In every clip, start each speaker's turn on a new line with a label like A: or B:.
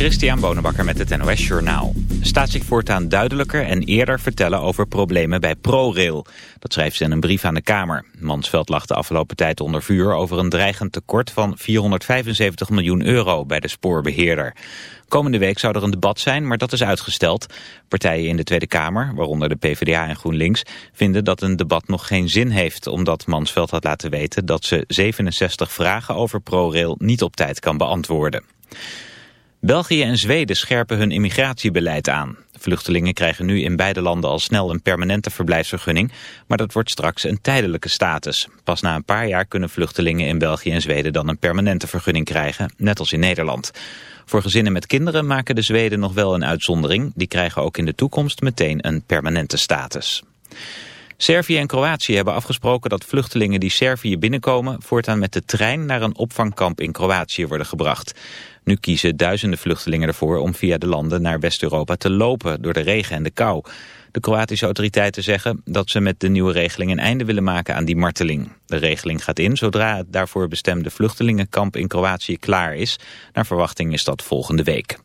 A: Christian Bonenbakker met het NOS Journaal. Staat zich voortaan duidelijker en eerder vertellen over problemen bij ProRail. Dat schrijft ze in een brief aan de Kamer. Mansveld lag de afgelopen tijd onder vuur over een dreigend tekort van 475 miljoen euro bij de spoorbeheerder. Komende week zou er een debat zijn, maar dat is uitgesteld. Partijen in de Tweede Kamer, waaronder de PvdA en GroenLinks, vinden dat een debat nog geen zin heeft, omdat Mansveld had laten weten dat ze 67 vragen over ProRail niet op tijd kan beantwoorden. België en Zweden scherpen hun immigratiebeleid aan. Vluchtelingen krijgen nu in beide landen al snel een permanente verblijfsvergunning, maar dat wordt straks een tijdelijke status. Pas na een paar jaar kunnen vluchtelingen in België en Zweden dan een permanente vergunning krijgen, net als in Nederland. Voor gezinnen met kinderen maken de Zweden nog wel een uitzondering. Die krijgen ook in de toekomst meteen een permanente status. Servië en Kroatië hebben afgesproken dat vluchtelingen die Servië binnenkomen... voortaan met de trein naar een opvangkamp in Kroatië worden gebracht. Nu kiezen duizenden vluchtelingen ervoor om via de landen naar West-Europa te lopen... door de regen en de kou. De Kroatische autoriteiten zeggen dat ze met de nieuwe regeling een einde willen maken aan die marteling. De regeling gaat in zodra het daarvoor bestemde vluchtelingenkamp in Kroatië klaar is. Naar verwachting is dat volgende week.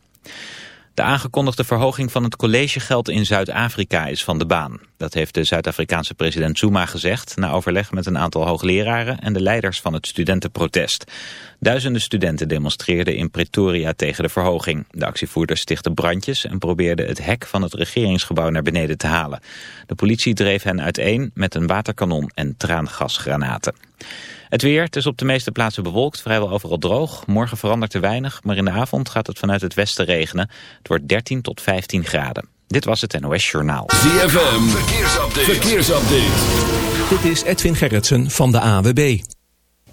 A: De aangekondigde verhoging van het collegegeld in Zuid-Afrika is van de baan. Dat heeft de Zuid-Afrikaanse president Zuma gezegd... na overleg met een aantal hoogleraren en de leiders van het studentenprotest. Duizenden studenten demonstreerden in Pretoria tegen de verhoging. De actievoerders stichtten brandjes en probeerden het hek van het regeringsgebouw naar beneden te halen. De politie dreef hen uiteen met een waterkanon en traangasgranaten. Het weer, het is op de meeste plaatsen bewolkt, vrijwel overal droog. Morgen verandert er weinig, maar in de avond gaat het vanuit het westen regenen. Het wordt 13 tot 15 graden. Dit was het NOS Journaal.
B: ZFM, verkeersupdate. verkeersupdate.
C: Dit is Edwin Gerritsen van de AWB.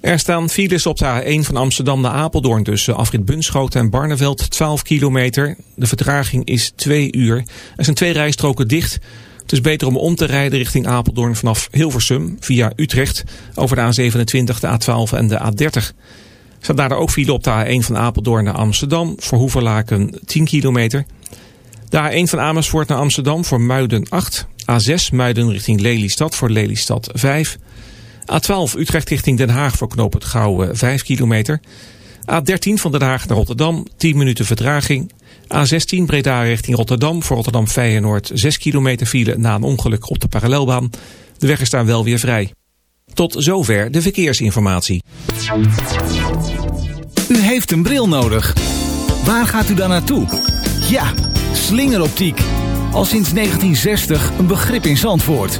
C: Er staan files op de A1 van Amsterdam naar Apeldoorn tussen Afrit Bunschoten en Barneveld 12 kilometer. De vertraging is 2 uur. Er zijn twee rijstroken dicht. Het is beter om om te rijden richting Apeldoorn vanaf Hilversum via Utrecht over de A27, de A12 en de A30. Staat daar ook file op de A1 van Apeldoorn naar Amsterdam voor Hoeverlaken 10 kilometer. De A1 van Amersfoort naar Amsterdam voor Muiden 8. A6 Muiden richting Lelystad voor Lelystad 5. A12 Utrecht richting Den Haag voor knoop het Gouwen 5 kilometer. A13 van Den Haag naar Rotterdam 10 minuten vertraging. A16 Breda richting Rotterdam voor Rotterdam Feyenoord 6 kilometer file na een ongeluk op de parallelbaan. De weg is wel weer vrij. Tot zover de verkeersinformatie.
D: U heeft een bril nodig. Waar gaat u dan naartoe? Ja, slingeroptiek. Al sinds 1960 een begrip in Zandvoort.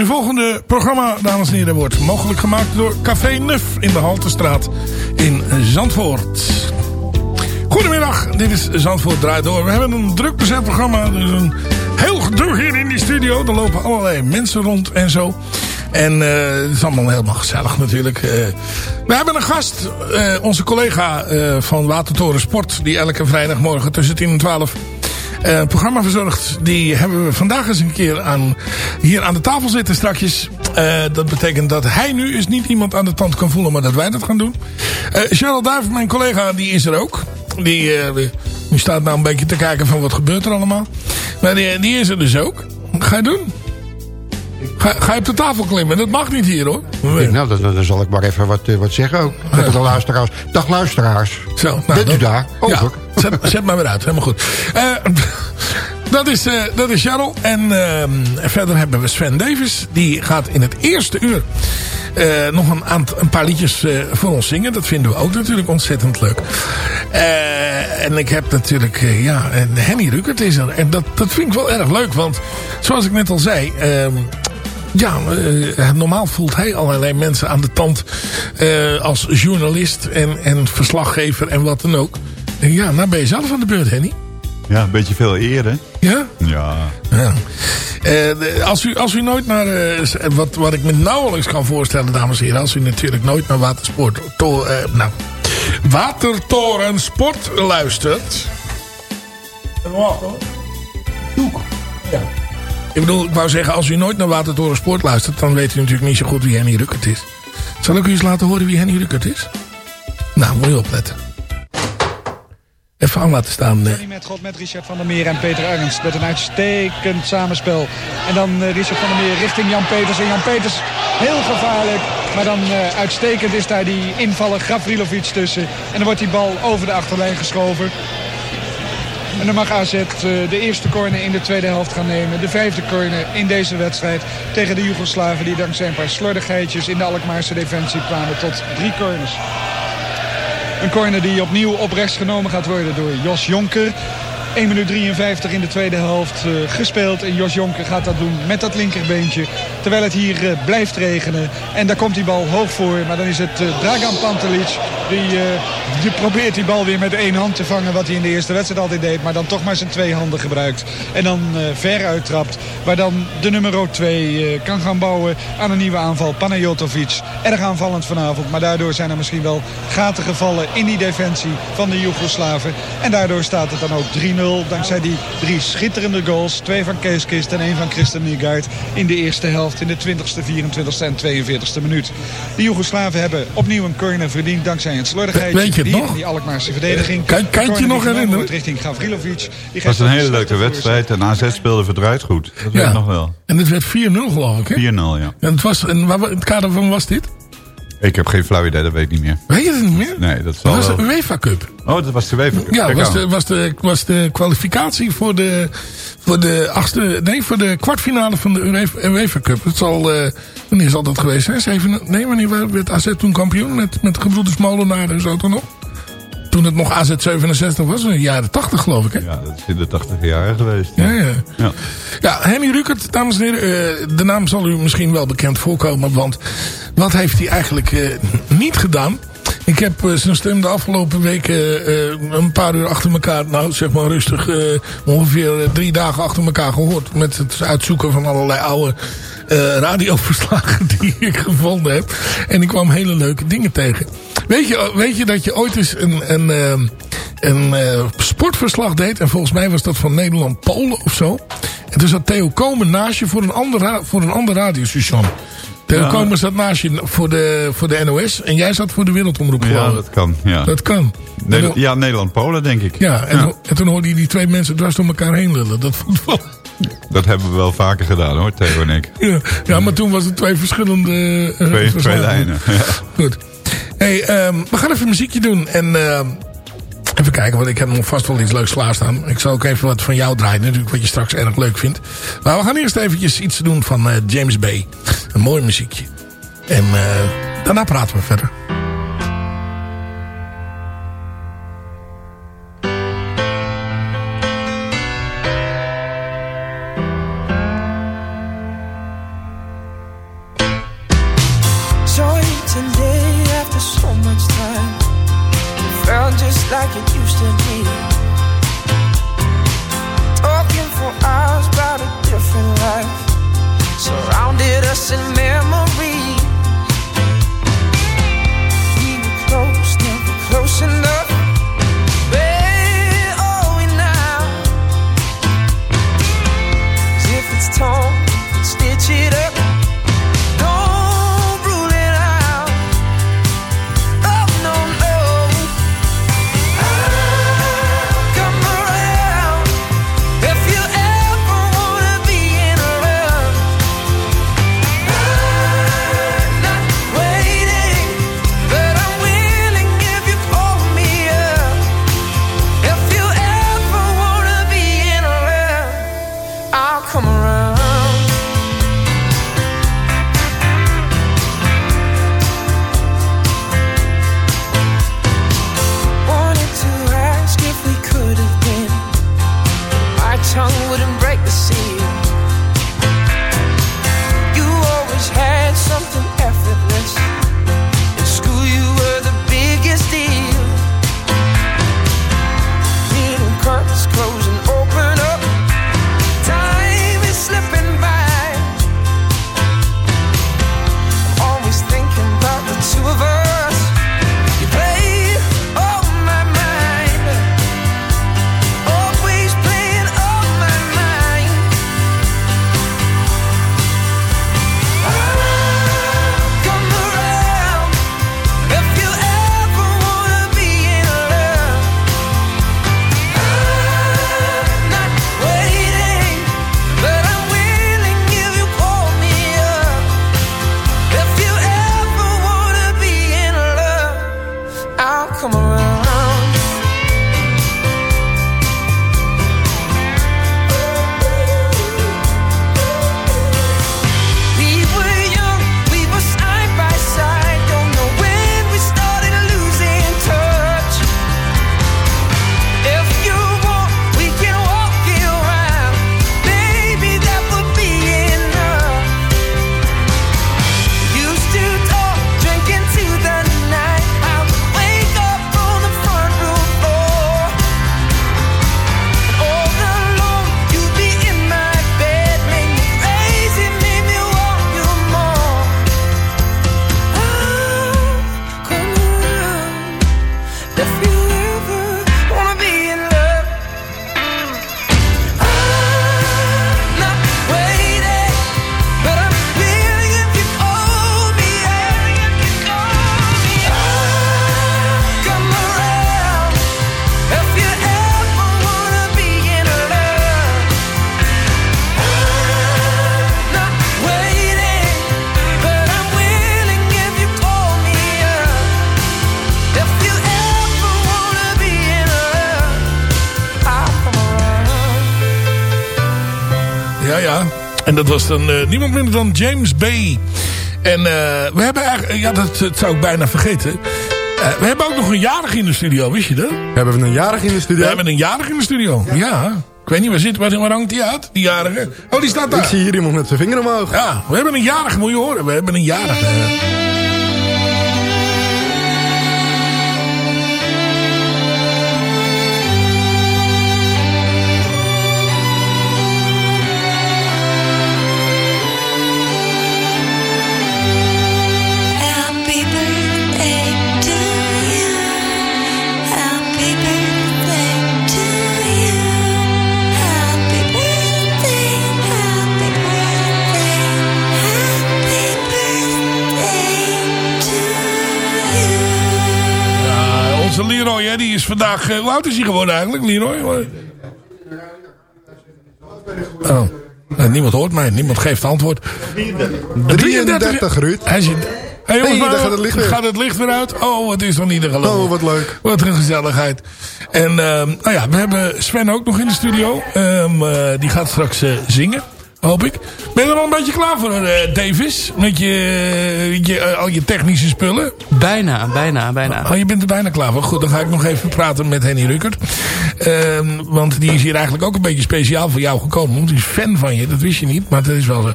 E: Het volgende programma, dames en heren, wordt mogelijk gemaakt door Café Nuf in de Haltestraat in Zandvoort. Goedemiddag, dit is Zandvoort Draait Door. We hebben een druk bezet programma, dus een heel gedoe hier in die studio. Er lopen allerlei mensen rond en zo. En uh, het is allemaal helemaal gezellig natuurlijk. Uh, we hebben een gast, uh, onze collega van Watertoren Sport... die elke vrijdagmorgen tussen 10 en 12 een programma verzorgt. Die hebben we vandaag eens een keer aan, hier aan de tafel zitten strakjes. dat betekent dat hij nu is niet iemand aan de tand kan voelen... maar dat wij dat gaan doen. Charles Duif, mijn collega, die is er ook. Die, die staat nou een beetje te kijken van wat gebeurt er allemaal. Maar die, is er dus ook. Ga je doen? Ga, ga, je op de tafel klimmen? Dat mag niet hier hoor.
F: nou, dan, dan, zal ik maar even wat, uh, wat zeggen ook. Tegen de luisteraars. Dag luisteraars.
E: Zo, nou,
F: Bent u daar? Over.
E: Ja, zet, zet maar weer uit. Helemaal goed. Uh, dat is, uh, dat is Charles. En verder hebben we Sven Davis. Die gaat in het eerste uur nog een, aantal, een paar liedjes voor ons zingen. Dat vinden we ook natuurlijk ontzettend leuk. En ik heb natuurlijk, ja, Henny Rukert is er. En dat, dat vind ik wel erg leuk. Want zoals ik net al zei... ja, uh, normaal voelt hij allerlei mensen aan de tand uh, als journalist en, en verslaggever en wat dan ook. En ja, nou ben je zelf aan de beurt, Henny.
G: Ja, een beetje veel eer, hè?
E: Ja?
G: Ja.
E: ja. Uh, als, u, als u nooit naar, wat, wat ik me nauwelijks kan voorstellen, dames en heren, als u natuurlijk nooit naar watersport, to, nou, Watertoren Sport luistert. En wacht hoor. Doek. Ja. Ik bedoel, ik wou zeggen, als u nooit naar Watertoren Sport luistert... dan weet u natuurlijk niet zo goed wie Henny Ruckert is. Zal ik u eens laten horen wie Henny Ruckert is? Nou, moet je opletten. Even aan laten staan.
H: Danny met God met Richard van der Meer en Peter Ernst. Met een uitstekend samenspel. En dan uh, Richard van der Meer richting Jan Peters. En Jan Peters heel gevaarlijk. Maar dan uh, uitstekend is daar die invaller Gavrilovic tussen. En dan wordt die bal over de achterlijn geschoven. En dan mag AZ de eerste corner in de tweede helft gaan nemen. De vijfde corner in deze wedstrijd tegen de Joegoslaven... die dankzij een paar slordigheidjes in de Alkmaarse defensie kwamen tot drie corners. Een corner die opnieuw op rechts genomen gaat worden door Jos Jonker. 1 minuut 53 in de tweede helft uh, gespeeld. En Jos Jonker gaat dat doen met dat linkerbeentje. Terwijl het hier uh, blijft regenen. En daar komt die bal hoog voor. Maar dan is het uh, Dragan Pantelic. Die, die, probeert die bal weer met één hand te vangen. Wat hij in de eerste wedstrijd altijd deed. Maar dan toch maar zijn twee handen gebruikt. En dan ver uittrapt. Waar dan de nummer 2 kan gaan bouwen aan een nieuwe aanval. Panajotovic. Erg aanvallend vanavond. Maar daardoor zijn er misschien wel gaten gevallen in die defensie van de Joegoslaven. En daardoor staat het dan ook 3-0 dankzij die drie schitterende goals. Twee van Kees Kist en één van Christen Niegaard in de eerste helft in de 20ste, 24ste en 42ste minuut. De Joegoslaven hebben opnieuw een corner verdiend dankzij een slordigheid.
E: Weet je het nog?
H: Die Alkmaarse verdediging.
E: Kan, kan je nog herinneren?
H: Richting Gavrilovic.
G: Het was een hele leuke wedstrijd en AZ speelde verdraaid goed. Dat weet ik nog wel.
E: En het werd 4-0 geloof ik hè? 4-0
G: ja.
E: En het, was, en waar, het kader van was dit?
G: Ik heb geen flauw idee, dat weet ik niet meer.
E: Weet je het niet meer?
G: Nee, dat zal
E: was
G: wel...
E: de UEFA Cup.
G: Oh, dat was de UEFA Cup.
E: Ja, was de, was, de, was de kwalificatie voor de, voor de achtste, nee, voor de kwartfinale van de UEFA Cup. Het zal, uh, wanneer zal dat geweest zijn? Zeven, nee, wanneer werd AZ toen kampioen met, met gebroeders Molenaar en zo toen nog? Toen het nog AZ 67 was, in de jaren 80 geloof ik. Hè?
G: Ja, dat is in de 80 jaren geweest.
E: Ja, ja. Ja, ja Henny Rukert, dames en heren. Uh, de naam zal u misschien wel bekend voorkomen. Want wat heeft hij eigenlijk uh, niet gedaan? Ik heb uh, zijn stem de afgelopen weken een paar uur achter elkaar, nou zeg maar rustig, ongeveer drie dagen achter elkaar gehoord. Met het uitzoeken van allerlei oude uh, radioverslagen die ik gevonden heb. En ik kwam hele leuke dingen tegen. Weet je, weet je dat je ooit eens een, een, een, een uh, sportverslag deed? En volgens mij was dat van Nederland-Polen of zo. En toen zat Theo Komen naast je voor een ander, voor een ander radiostation. Theo ja. Komen zat naast je voor de, voor de NOS. En jij zat voor de Wereldomroep.
G: Ja, dat kan. Ja,
E: dat kan.
G: Ja, Nederland-Polen denk ik.
E: Ja, en, ja. en toen hoorde je die twee mensen dwars door elkaar heen lullen. Dat vond ik wel...
G: Dat hebben we wel vaker gedaan hoor, Theo en ik.
E: Ja, ja maar toen was het twee verschillende...
G: Uh, twee, twee lijnen. Ja.
E: Goed. Hey, um, we gaan even muziekje doen. En uh, even kijken, want ik heb nog vast wel iets leuks klaarstaan. Ik zal ook even wat van jou draaien, natuurlijk, wat je straks erg leuk vindt. Maar we gaan eerst eventjes iets doen van uh, James Bay. Een mooi muziekje. En uh, daarna praten we verder. En dat was dan eh, niemand minder dan James Bay. En eh, we hebben eigenlijk... Ja, dat, dat zou ik bijna vergeten. Eh, we hebben ook nog een jarig in de studio, wist je dat?
I: Hebben we een jarig in de studio?
E: We hebben een jarig in de studio, ja. Ik weet niet, waar zit, waar, waar hangt die uit, die jarige? Oh, die staat daar.
I: Ik zie hier iemand met zijn vinger omhoog.
E: Ja, we hebben een jarige, moet je horen. We hebben een jarige.
J: Happy
E: is vandaag... eh, hoe oud is hij geworden eigenlijk, Leroy? Oh. Eh, niemand hoort mij, niemand geeft antwoord.
I: 33, Ruud.
E: Hij zit... Hey, jongens,
I: Hey, daar
E: maar-
I: gaat het licht weer.
E: Gaat het licht weer uit? Oh, wat is dan niet te geloven.
I: Oh, wat leuk.
E: Wat een gezelligheid. En ehm, nou ja, we hebben Sven ook nog in de studio. Ehm, eh, die gaat straks zingen, hoop ik. Ben je er al een beetje klaar voor, eh, Davis? Met je, eh, al je technische spullen?
K: Bijna, bijna, bijna.
E: Oh, je bent er bijna klaar voor. Goed, dan ga ik nog even praten met Henny Ruckert. Ehm, want die is hier eigenlijk ook een beetje speciaal voor jou gekomen. Want die is fan van je, dat wist je niet. Maar dat is wel zo.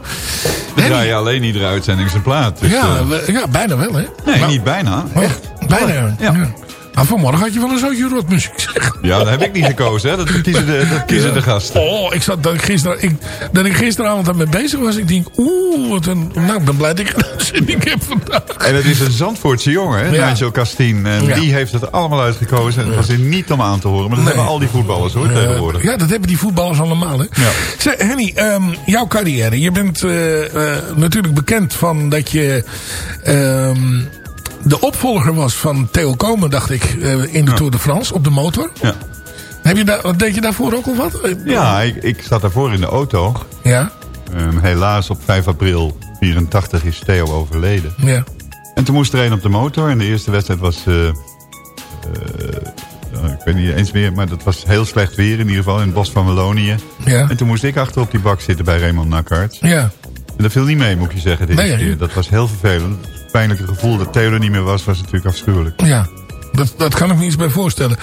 G: We draaien alleen iedere uitzending zijn plaat. Dus,
E: ja,
G: eh,
E: ja, bijna wel, hè?
G: nee,
E: Maar-
G: niet bijna.
E: Oh, bijna. Ja. Nou, vanmorgen had je wel een zootje rotmuziek, zeg.
G: Ja, dat heb ik niet gekozen, hè. Dat kiezen de, dat kiezen de gasten.
E: Oh, ik zat, dat, ik gisteren, ik, dat ik gisteravond daarmee bezig was. Ik denk, oeh, wat een... Nou, ik ben blij dat ik een uitzending heb vandaag.
G: En het is een Zandvoortse jongen, hè,
E: Ja.
G: Nigel Castien. En
E: Ja.
G: die heeft het allemaal uitgekozen. En het was er niet om aan te horen. Maar dat hebben al die voetballers, hoor, tegenwoordig.
E: Ja, dat hebben die voetballers allemaal. Hè?
G: Ja.
E: Zeg, Henny, ehm, jouw carrière. Je bent eh, eh, natuurlijk bekend van dat je ehm, de opvolger was van Theo Komen, dacht ik, eh, in de Tour de France op de motor.
G: Ja.
E: Heb je daar, deed je daarvoor ook al wat? Eh,
G: Ja, ik, ik zat daarvoor in de auto.
E: Ja,
G: Ehm, helaas op 5 april 84 is Theo overleden.
E: ja.
G: En toen moest er een op de motor. En de eerste wedstrijd was... eh, nou, ik weet niet eens meer, maar dat was heel slecht weer. In ieder geval in het bos van Wallonië.
E: Ja.
G: En toen moest ik achter op die bak zitten bij Raymond Nakkart.
E: Ja,
G: En dat viel niet mee, moet je zeggen, deze
E: Nee,
G: keer. Dat was heel vervelend. Het pijnlijke gevoel dat Theo er niet meer was, was natuurlijk afschuwelijk.
E: ja. Dat, dat kan ik me iets bij voorstellen.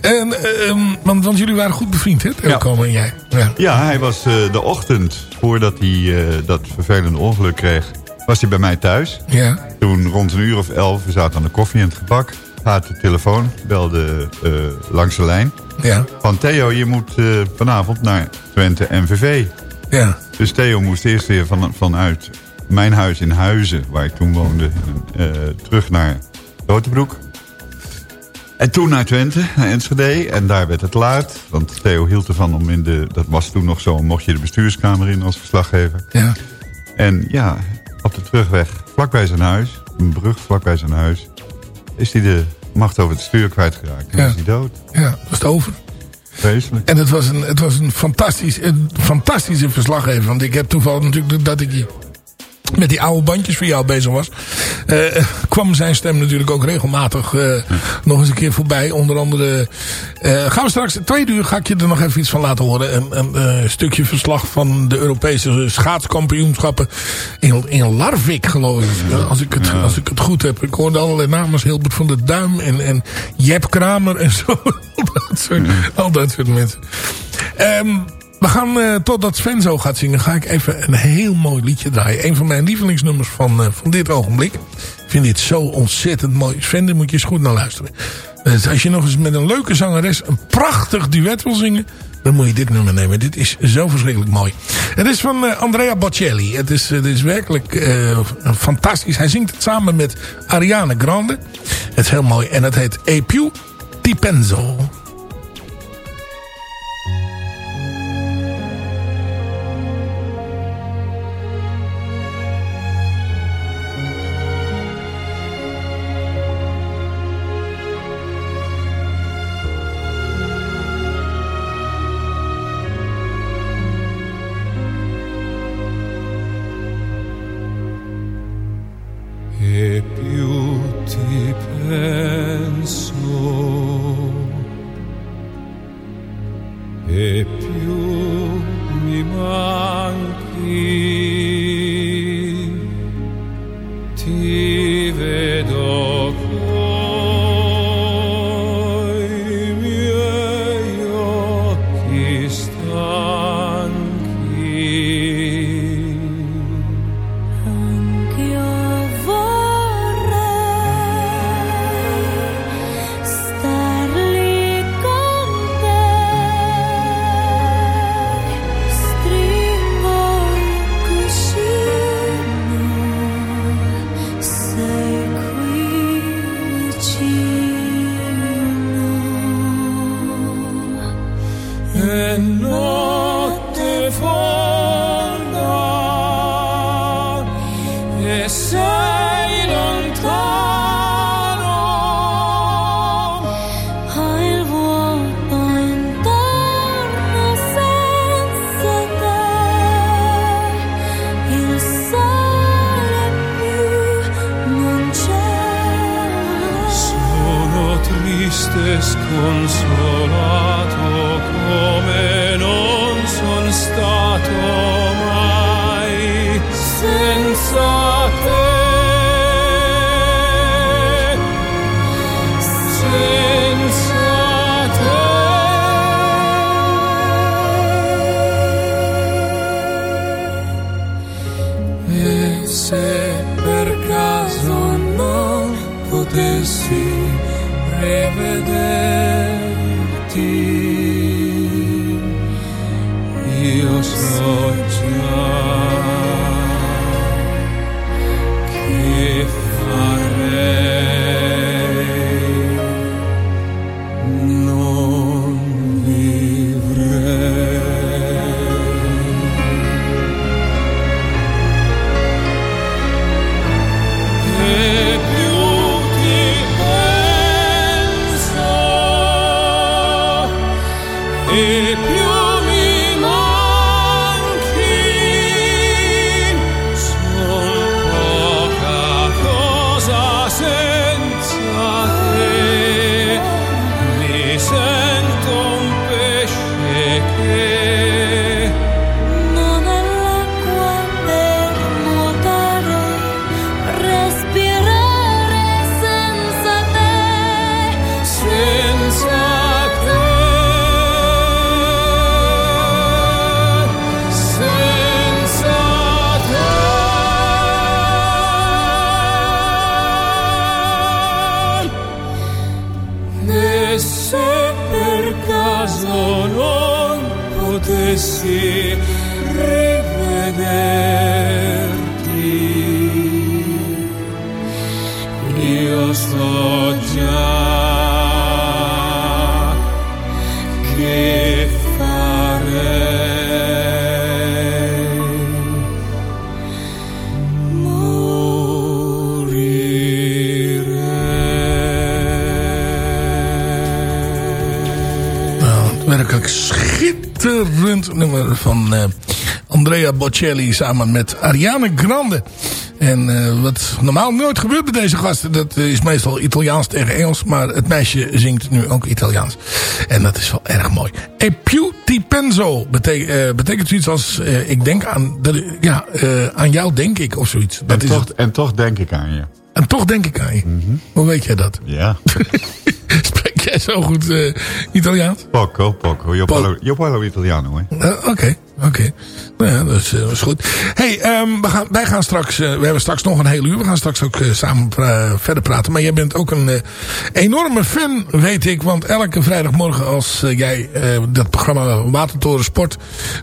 E: En, ehm, want, want jullie waren goed bevriend, hè? Theo
G: Ja.
E: Komen en jij. Ja.
G: Ja, hij was eh, de ochtend voordat hij eh, dat vervelende ongeluk kreeg... was hij bij mij thuis.
E: Ja.
G: Toen rond een uur of elf, we zaten aan de koffie en het gebak... gaat de telefoon, belde eh, langs de lijn...
E: Ja.
G: van Theo, je moet eh, vanavond naar Twente MVV.
E: Ja.
G: Dus Theo moest eerst weer van, vanuit mijn huis in Huizen... waar ik toen woonde, eh, terug naar Rotebroek. En toen naar Twente, naar Enschede. En daar werd het laat. Want Theo hield ervan om in de... Dat was toen nog zo, mocht je de bestuurskamer in als verslaggever.
E: Ja.
G: En ja, op de terugweg, vlakbij zijn huis... een brug vlakbij zijn huis... is hij de macht over het stuur kwijtgeraakt. En
E: Ja.
G: is hij dood.
E: Ja, dat is het over.
G: Vreselijk.
E: En het was een, het was een, fantastisch, een fantastische verslaggever. Want ik heb toevallig natuurlijk dat ik hier met die oude bandjes voor jou bezig was. eh, kwam zijn stem natuurlijk ook regelmatig eh, nog eens een keer voorbij. Onder andere eh, gaan we straks, tweede uur ga ik je er nog even iets van laten horen. Een, een stukje verslag van de Europese schaatskampioenschappen in, in Larvik geloof ik. Als ik, het, als ik het goed heb. Ik hoorde allerlei namen als Hilbert van der Duim en, en Jep Kramer en zo. al, dat soort, al dat soort mensen. Ehm, we gaan, eh, totdat Sven zo gaat zingen, ga ik even een heel mooi liedje draaien. Een van mijn lievelingsnummers van, eh, van dit ogenblik. Ik vind dit zo ontzettend mooi. Sven, daar moet je eens goed naar luisteren. Dus als je nog eens met een leuke zangeres een prachtig duet wil zingen... dan moet je dit nummer nemen. Dit is zo verschrikkelijk mooi. Het is van Andrea Bocelli. Het is, het is werkelijk fantastisch. Hij zingt het samen met Ariane Grande. Het is heel mooi. En het heet E più ti penso.
L: E notte
E: Bocelli samen met Ariane Grande. En eh, wat normaal nooit gebeurt bij deze gasten, dat is meestal Italiaans tegen Engels. Maar het meisje zingt nu ook Italiaans. En dat is wel erg mooi. E più ti penso betek- eh, betekent zoiets als eh, ik denk aan, de, ja, eh, aan jou denk ik of zoiets. Dat
G: En
E: is
G: toch,
E: het.
G: en toch denk ik aan je.
E: En toch denk ik aan je. Hoe weet jij dat?
G: Ja.
E: Spreek jij zo goed eh, Italiaans?
G: Poco, poco. Io parlo, io parlo italiano, hè.
E: Eh, Oké, oké. Nou ja, dat is, eh, dat is goed. hey, ehm, we gaan, wij gaan straks, eh, we hebben straks nog een heel uur. We gaan straks ook eh, samen pra- verder praten. Maar jij bent ook een enorme fan, weet ik. Want elke vrijdagmorgen als jij dat programma Watertoren Sport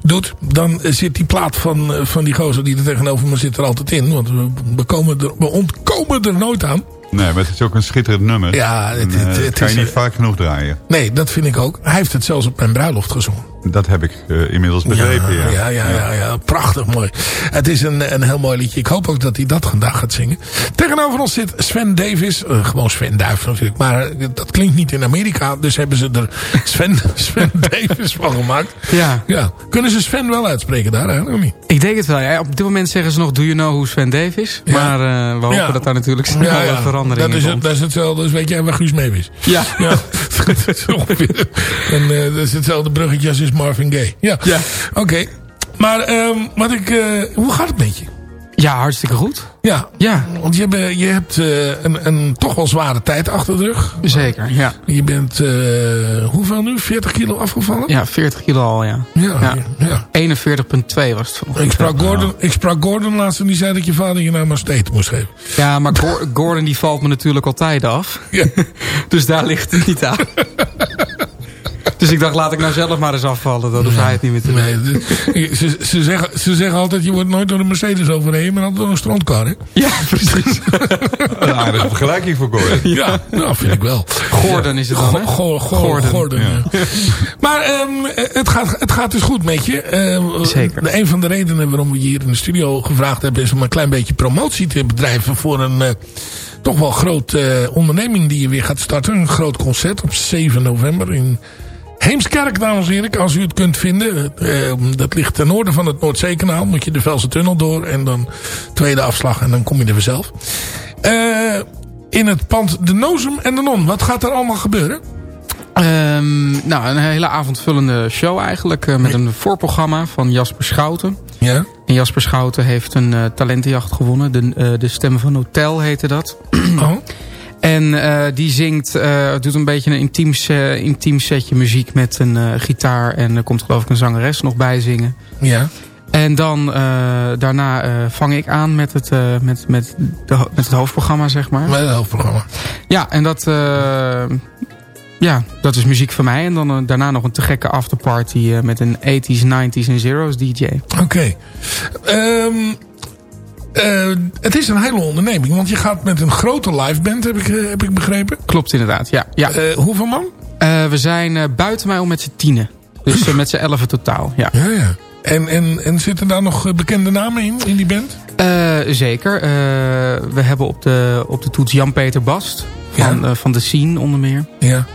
E: doet... dan zit die plaat van, van die gozer die er tegenover me zit er altijd in. Want we, we, komen er, we ontkomen er nooit aan.
G: Nee, maar het is ook een schitterend nummer.
E: Ja, het-
G: En,
E: het- het
G: kan je niet vaak genoeg draaien.
E: Nee, dat vind ik ook. Hij heeft het zelfs op mijn bruiloft gezongen.
G: Dat heb ik eh, inmiddels begrepen, ja.
E: Ja, ja, ja, ja, prachtig mooi. Het is een, een heel mooi liedje. Ik hoop ook dat hij dat vandaag gaat zingen. Tegenover ons zit Sven Davis. Eh, gewoon Sven Duif natuurlijk. Maar eh, dat klinkt niet in Amerika. Dus hebben ze er Sven, Sven Davis van gemaakt.
L: Ja.
E: ja. Kunnen ze Sven wel uitspreken daar eigenlijk of niet?
L: Ik denk het wel. Ja, op dit moment zeggen ze nog, do you know who Sven Dave is?
E: Ja.
L: Maar eh, we hopen
E: Ja.
L: dat daar natuurlijk snel
E: Ja,
L: verandering
E: dat is,
L: in
E: het,
L: komt.
E: dat is hetzelfde als weet jij waar Guus mee is.
L: Ja.
E: dat is ongeveer. En eh, dat is hetzelfde bruggetje als is Marvin Gaye. Ja.
L: Ja.
E: Oké. Maar ehm, wat ik, eh, hoe gaat het met je?
L: Ja, hartstikke goed.
E: Ja,
L: Ja,
E: want je, je hebt eh, een, een toch wel zware tijd achter de rug.
L: zeker. Ja,
E: Je bent, eh, hoeveel nu? 40 kilo afgevallen?
L: ja 40 kilo al, ja.
E: Ja,
L: Ja.
E: ja.
L: 41,2 was het vanochtend.
E: Ik sprak, Gordon, ik sprak Gordon laatst en die zei dat je vader je nou maar steeds moest geven.
L: Ja, maar Gor- Gordon die valt me natuurlijk altijd af.
E: Ja.
L: Dus daar ligt het niet aan. Dus ik dacht, laat ik nou zelf maar eens afvallen. Dan hoeft hij het niet meer te doen.
E: Nee, ze, ze, zeggen, ze zeggen altijd, je wordt nooit door een Mercedes overheen, maar altijd door een strandkar. Hè?
L: Ja, precies.
G: Een aardige vergelijking voor Gordon.
E: Ja, nou, vind ik wel.
L: Gordon is het dan, hè?
E: Go- go- go-
L: Gordon.
E: Gordon, ja. Maar ehm, het, gaat, het gaat dus goed met je. Ehm,
L: Zeker.
E: De, een van de redenen waarom we je hier in de studio gevraagd hebben... is om een klein beetje promotie te bedrijven voor een... eh, toch wel groot eh, onderneming die je weer gaat starten. Een groot concert op 7 november in Heemskerk, dames en heren. Als u het kunt vinden. Eh, dat ligt ten noorden van het Noordzeekanaal. Moet je de Velse Tunnel door. En dan tweede afslag. En dan kom je er vanzelf. Eh, in het pand De Nozem en de Non. Wat gaat er allemaal gebeuren?
L: Ehm, nou, een hele avondvullende show eigenlijk. eh, met een voorprogramma van Jasper Schouten.
E: Ja.
L: En Jasper Schouten heeft een talentenjacht gewonnen. De, de Stem van Hotel heette dat.
E: Oh.
L: En eh, die zingt, eh, doet een beetje een intiem, intiem setje muziek met een eh, gitaar. En er komt geloof ik een zangeres nog bij zingen.
E: Ja.
L: En dan daarna vang ik aan met het, met, met, de, ho- met het hoofdprogramma, zeg maar.
E: Met het hoofdprogramma.
L: Ja, en dat, ja, dat is muziek voor mij. En dan daarna nog een te gekke afterparty met een 80s, 90s en zeros DJ.
E: Oké. Ehm, eh, het is een hele onderneming. Want je gaat met een grote live band, heb ik, eh, heb ik begrepen.
L: Klopt inderdaad, ja. ja.
E: Eh, hoeveel man?
L: We zijn buiten mij om met z'n tienen. Dus met z'n elfen totaal, ja.
E: Ja, ja. En, en, en zitten daar nog bekende namen in, in die band?
L: Zeker. We hebben op de, op de toets Jan-Peter Bast. Van,
E: Ja.
L: van de Scene onder meer.
E: Ja.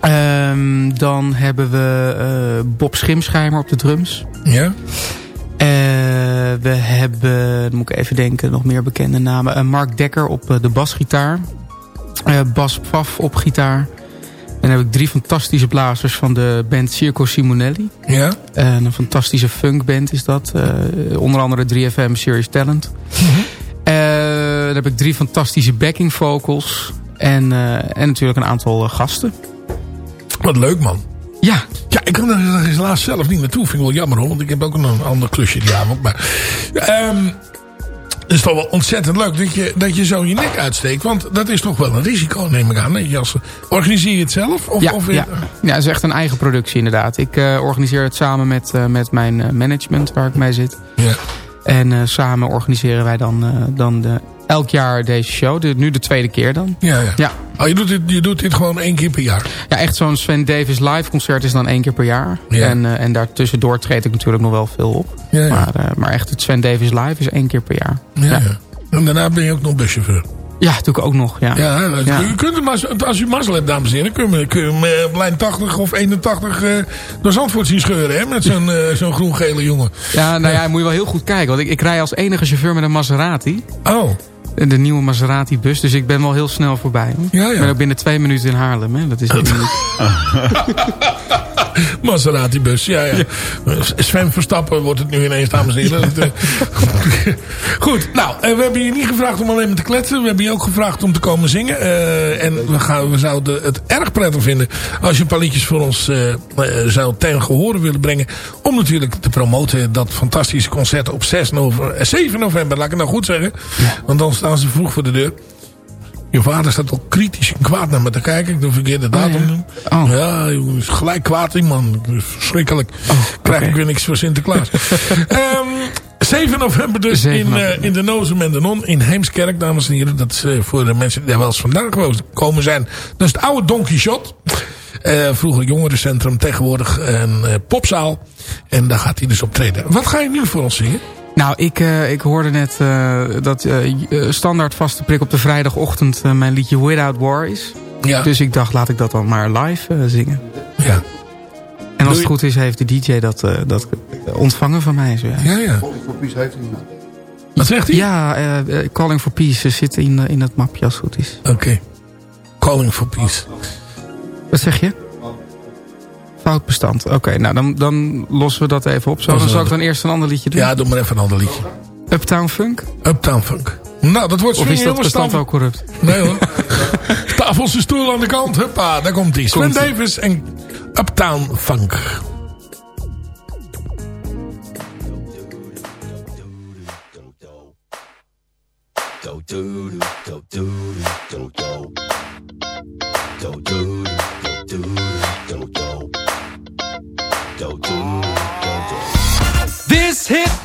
K: Ehm, dan hebben we Bob Schimschijmer op de drums.
E: Ja.
K: Eh, we hebben, moet ik even denken, nog meer bekende namen. Eh, Mark Dekker op eh, de basgitaar. Bas Pfaff op gitaar. En dan heb ik drie fantastische blazers van de band Circo Simonelli.
E: Ja.
K: En een fantastische funkband is dat. Onder andere 3FM Serious Talent. Eh, dan heb ik drie fantastische backing vocals. En, en natuurlijk een aantal gasten.
E: Wat leuk, man.
K: Ja.
E: Ja, ik kan er helaas zelf niet naartoe. Vind ik wel jammer hoor, want ik heb ook een ander klusje die avond. Maar, ehm, het is toch wel ontzettend leuk dat je, dat je zo je nek uitsteekt. Want dat is toch wel een risico, neem ik aan. Jas. Organiseer je het zelf? Of,
K: ja,
E: of
K: ja. ja, het is echt een eigen productie inderdaad. Ik eh, organiseer het samen met, eh, met mijn eh, management waar ik mee zit.
E: Ja.
K: En samen organiseren wij dan, dan de, elk jaar deze show. De, nu de tweede keer dan.
E: Ja, ja.
K: Ja,
E: Oh, je, doet dit, je doet dit gewoon één keer per jaar?
K: ja echt zo'n Sven Davis live concert is dan één keer per jaar.
E: Ja.
K: En, eh, en daartussendoor treed ik natuurlijk nog wel veel op.
E: Ja, ja.
K: Maar, eh, maar echt het Sven Davis live is één keer per jaar.
E: Ja, ja. En daarna ben je ook nog buschauffeur.
K: Ja, doe ik ook nog. Ja.
E: Ja. U kunt hem als, u mazzel hebt, dames en heren, kun je, kun je hem eh, op lijn 80 of 81 eh, door Zandvoort zien scheuren, hè? Met zo'n zo'n groen-gele jongen.
K: Ja, nou ja, moet je wel heel goed kijken. Want ik, ik rij als enige chauffeur met een Maserati.
E: Oh.
K: De nieuwe Maserati bus. Dus ik ben wel heel snel voorbij. hoor.
E: Ja, ja.
K: Ik ben ook binnen twee minuten in Haarlem. Hè. Dat is niet...
E: Maserati-bus, ja, ja. Sven Verstappen wordt het nu ineens, dames en heren. Eh, Goed, nou, eh, we hebben je niet gevraagd om alleen maar te kletsen. We hebben je ook gevraagd om te komen zingen. Eh, en we, gaan, we zouden het erg prettig vinden als je een paar liedjes voor ons zou tegen gehoren willen brengen. Om natuurlijk te promoten dat fantastische concert op 6 november, eh, 7 november, laat ik het nou goed zeggen. Want dan staan ze vroeg voor de deur. Je vader staat ook kritisch en kwaad naar me te kijken. Ik doe verkeerde datum. doen.
K: Oh.
E: Ja, jongen, is gelijk kwaad die man. Verschrikkelijk. Krijg ik weer niks voor Sinterklaas. Ehm 7 november dus
K: 7
E: in, eh, in de Nozem en de Non in Heemskerk, dames en heren. Dat is eh, voor de mensen die daar wel eens vandaan gekomen zijn. Dat is het oude Don Quixote. Eh, vroeger jongerencentrum, tegenwoordig een popzaal. En daar gaat hij dus optreden. Wat ga je nu voor ons zingen?
K: Nou, ik, eh, ik hoorde net eh, dat eh, standaard vaste prik op de vrijdagochtend eh, mijn liedje Without War is.
E: Ja.
K: Dus ik dacht, laat ik dat dan maar live zingen.
E: Ja.
K: En als
E: Doe
K: het goed is, heeft de DJ dat, eh, dat ontvangen van mij. Zo, ja.
E: Ja, ja. Wat zegt hij?
K: Ja, Calling for Peace zit in, in dat mapje als het goed is.
E: Oké. Calling for Peace.
K: Wat zeg je? Foutbestand. Oké, nou dan, dan lossen we dat even op. Zo, dan zal ik dan eerst een ander liedje doen.
E: Ja, doe maar even een ander liedje.
K: Uptown Funk?
E: Uptown Funk. Nou, dat wordt
K: Of is dat bestand ook corrupt?
E: Nee hoor. Tafelse stoel aan de kant. Huppa, daar komt. Sven
K: Komt-ie.
E: Davis en Uptown Funk.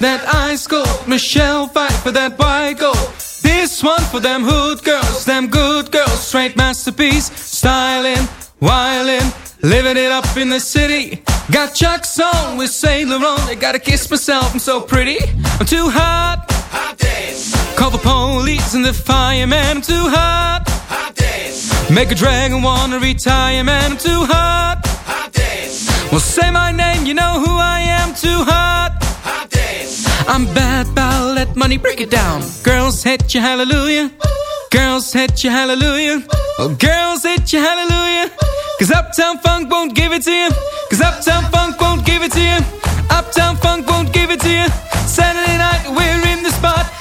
L: That ice scored, Michelle fight for that white gold. This one for them hood girls, them good girls, straight masterpiece, styling, wildin', living it up in the city. Got Chuck's on with Saint Laurent, I gotta kiss myself, I'm so pretty. I'm too hot, hot dance. Call the police and the fireman, I'm too hot, hot dance. Make a dragon wanna retire, man, I'm too hot, hot dance. Well, say my name, you know who I am, too hot. I'm bad, but let money break it down. Girls hit you, hallelujah. Girls hit you, hallelujah. Oh, girls hit you, hallelujah. Cause Uptown Funk won't give it to you. Cause Uptown Funk won't give it to you. Uptown Funk won't give it to you. Saturday night, we're in the spot.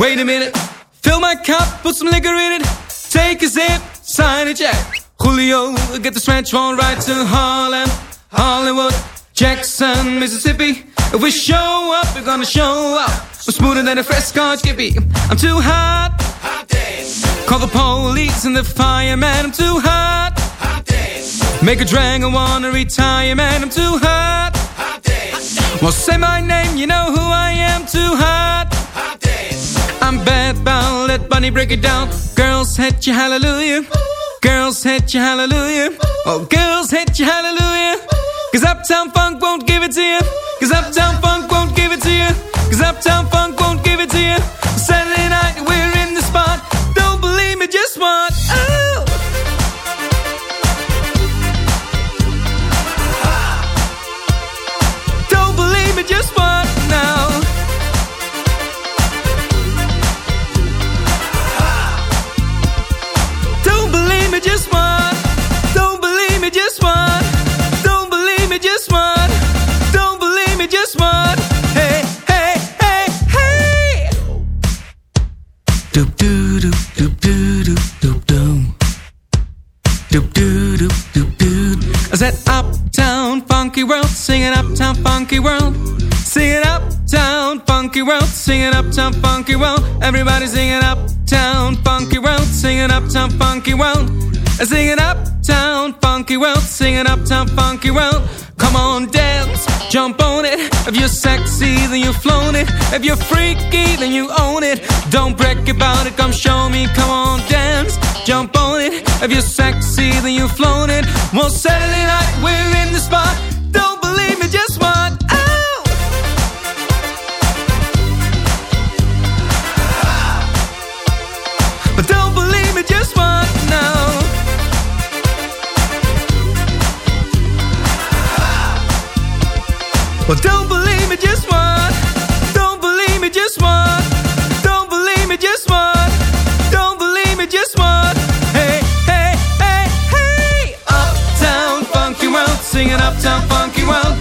L: Wait a minute. Fill my cup, put some liquor in it. Take a sip, sign a check. Julio, get the stretch on right to Harlem, Hollywood, Jackson, Mississippi. If we show up, we're gonna show up. I'm smoother than a fresh scotch skippy. I'm too hot. Hot dance. Call the police and the fireman. I'm too hot. Hot dance. Make a dragon wanna retire, man, I'm too hot. Well, say my name, you know who I am, too hot. I'm bad, bound, let Bunny break it down. Girls hit you, hallelujah. Girls hit you, hallelujah. Oh, girls hit you, hallelujah. Cause Uptown Funk won't give it to you. Cause Uptown Funk won't give it to you. Cause Uptown Funk won't give it Doop doo. I said uptown funky world, singing uptown funky world. Singing uptown funky world, singing uptown funky world. Everybody singing uptown funky world, singing uptown funky world. Singing uptown funky world, singing uptown funky world. Come on, dance, jump on it. If you're sexy, then you've flown it. If you're freaky, then you own it. Don't brag about it, come show me. Come on, dance, jump on it. If you're sexy, then you've flown it. Well, Saturday night, we're in the spot. Don't believe me, just what? Well, don't believe me, just what? Don't believe me, just what? Don't believe me, just what? Don't believe me, just what? Hey, hey, hey, hey! Uptown funky world, singing uptown funky world,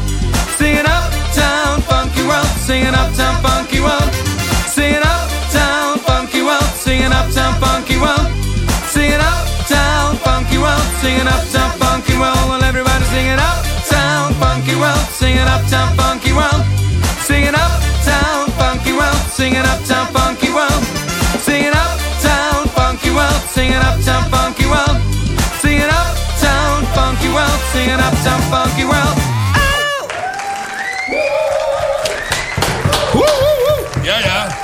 L: singing uptown funky world, singing uptown funky world, singing uptown funky world, singing uptown funky world, singing uptown funky world, singing uptown uptown funky world.
E: Ja, ja.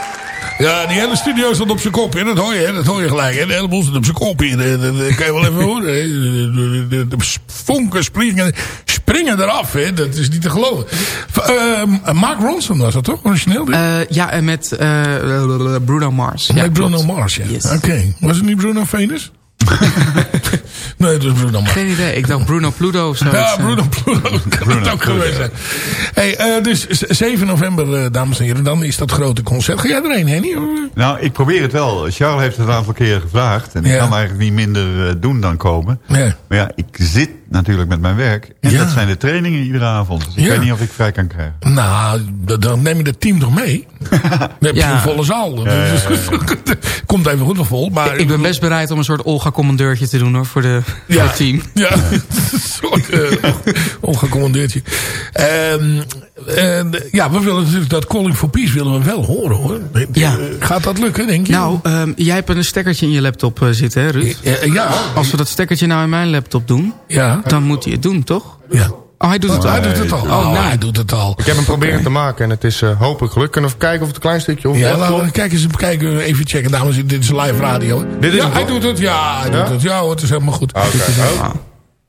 E: Ja, die hele studio stond op zijn kop. Hè? Dat hoor je, hè? dat hoor je gelijk. Hè? De hele boel stond op zijn kop hier. Dat, dat- dat kan je wel even horen. hè? De, de, de, de vonken springen, springen eraf. Hè? Dat is niet te geloven. V- ehm, Mark Ronson was dat toch, origineel?
K: Eh, ja, en met eh, Bruno Mars.
E: Met
K: ja,
E: Bruno
K: klopt.
E: Mars, ja.
K: Yes.
E: Oké. Was het niet Bruno Venus? nee, het was Bruno Mars.
K: Geen idee, ik dacht Bruno Pluto of zo.
E: Ja, Bruno Pluto kan het ook geweest zijn. Hey, eh, dus z- 7 november, eh, dames en heren, dan is dat grote concert. Ga jij erheen, Henny?
G: Nou, ik probeer het wel. Charles heeft het een aantal keren gevraagd. En ik
E: Ja.
G: kan eigenlijk niet minder eh, doen dan komen.
E: Ja.
G: Maar ja, ik zit natuurlijk met mijn werk. En
E: Ja.
G: dat zijn de trainingen iedere avond. Dus ik
E: Ja.
G: weet niet of ik vrij kan krijgen.
E: Nou, dan neem je het team toch mee? Dan heb je
K: Ja.
E: een volle zaal. Komt even goed wel vol. Maar
K: Ik ben best bereid om een soort Olga-commandeurtje te doen hoor, voor, de, voor
E: Ja.
K: het team.
E: Ja, een soort uh, ongecommandeerdje. Ehm, en, ja, we willen natuurlijk dat Calling for Peace willen we wel horen hoor.
K: Ja.
E: Eh, Gaat dat lukken, denk je?
K: Nou, ehm, jij hebt een stekkertje in je laptop eh, zitten, hè, Ruud?
E: Eh, ja.
K: Als we dat stekkertje nou in mijn laptop doen,
E: Ja.
K: Dan moet hij het doen, toch?
E: Ja.
K: Oh, hij doet het
E: Oh,
K: al.
E: hij doet het al.
K: Oh, nou.
E: hij doet het al.
I: Ik heb hem proberen te maken en het is eh, hopelijk gelukt. Kunnen we kijken of het een klein stukje of
E: Ja, laten we kijken eens kijken, even checken. Dames en heren, dit is live radio.
I: Dit is
E: ja, hij doet het. Ja, hij
I: Ja?
E: doet het. Ja hoor, het is helemaal goed.
I: Oké, oh.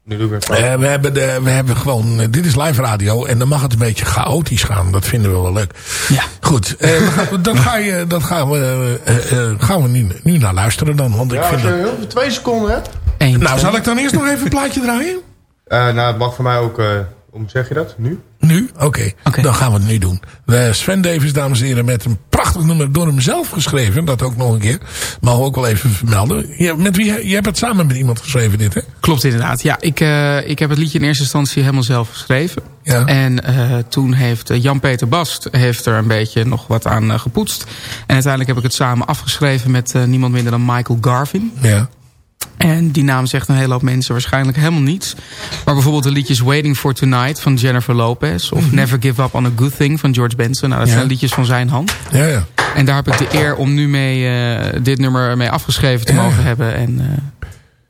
I: Nu doe ik
E: Eh, we, hebben de, we hebben gewoon, eh, dit is live radio en dan mag het een beetje chaotisch gaan. Dat vinden we wel leuk.
K: Ja.
E: Goed, eh, dat, ga je, dat gaan we, gaan we nu, nu naar luisteren dan. Want ik
I: Ja, als
E: vind
I: je
E: dat...
I: heel veel twee seconden hebt.
E: Nou, zal ik dan eerst nog even een plaatje draaien?
I: Eh, nou, het mag voor mij ook... eh, hoe zeg je dat? Nu?
E: Nu? Oké,
K: Oké.
E: dan gaan we het nu doen. Eh, Sven Davis, dames en heren, met een prachtig nummer door hem zelf geschreven. Dat ook nog een keer. Mag ook wel even vermelden. Je, met wie, je hebt het samen met iemand geschreven, dit hè?
K: Klopt inderdaad. Ja, ik, eh, ik heb het liedje in eerste instantie helemaal zelf geschreven.
E: Ja.
K: En eh, toen heeft Jan-Peter Bast heeft er een beetje nog wat aan gepoetst. En uiteindelijk heb ik het samen afgeschreven met eh, niemand minder dan Michael Garvin.
E: Ja.
K: En die naam zegt een hele hoop mensen waarschijnlijk helemaal niets. Maar bijvoorbeeld de liedjes Waiting for Tonight van Jennifer Lopez. Of Never Give Up on a Good Thing van George Benson. Nou, dat
E: Ja.
K: zijn liedjes van zijn hand.
E: Ja, ja.
K: En daar heb ik de eer om nu mee, eh, dit nummer mee afgeschreven te
E: Ja.
K: mogen hebben. En eh,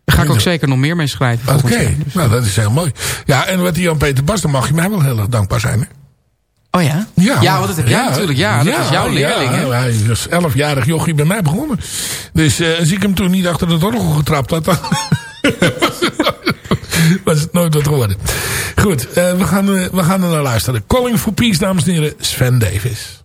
K: Daar ga ik ook zeker nog meer mee schrijven.
E: Oké.
K: Dus-
E: nou dat is heel mooi. Ja, en wat die Jan-Peter Bas, dan mag je mij wel heel erg dankbaar zijn. Hè?
K: Oh ja?
E: Ja,
K: Ja, want dat heb jij natuurlijk. Ja, dat is jouw leerling, hè?
E: Hij is elfjarig jochie bij mij begonnen. Dus eh, als ik hem toen niet achter het orgel getrapt had... dan was het nooit wat geworden. Goed, eh, we, gaan, eh, we gaan er naar luisteren. Calling for Peace, dames en heren, Sven Davis.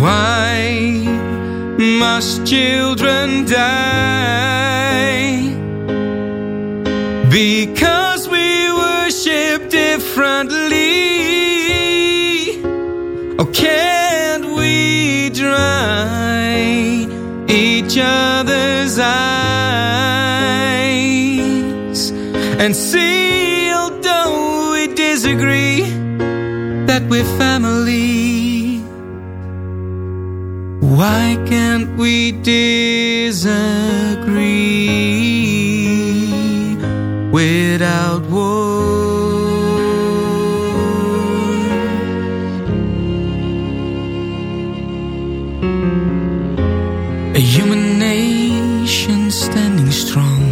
L: Why must children die? Because we worship differently. Oh, can't we dry each other's eyes and see, although we disagree, that we're family? Why can't we disagree without war? A human nation standing strong,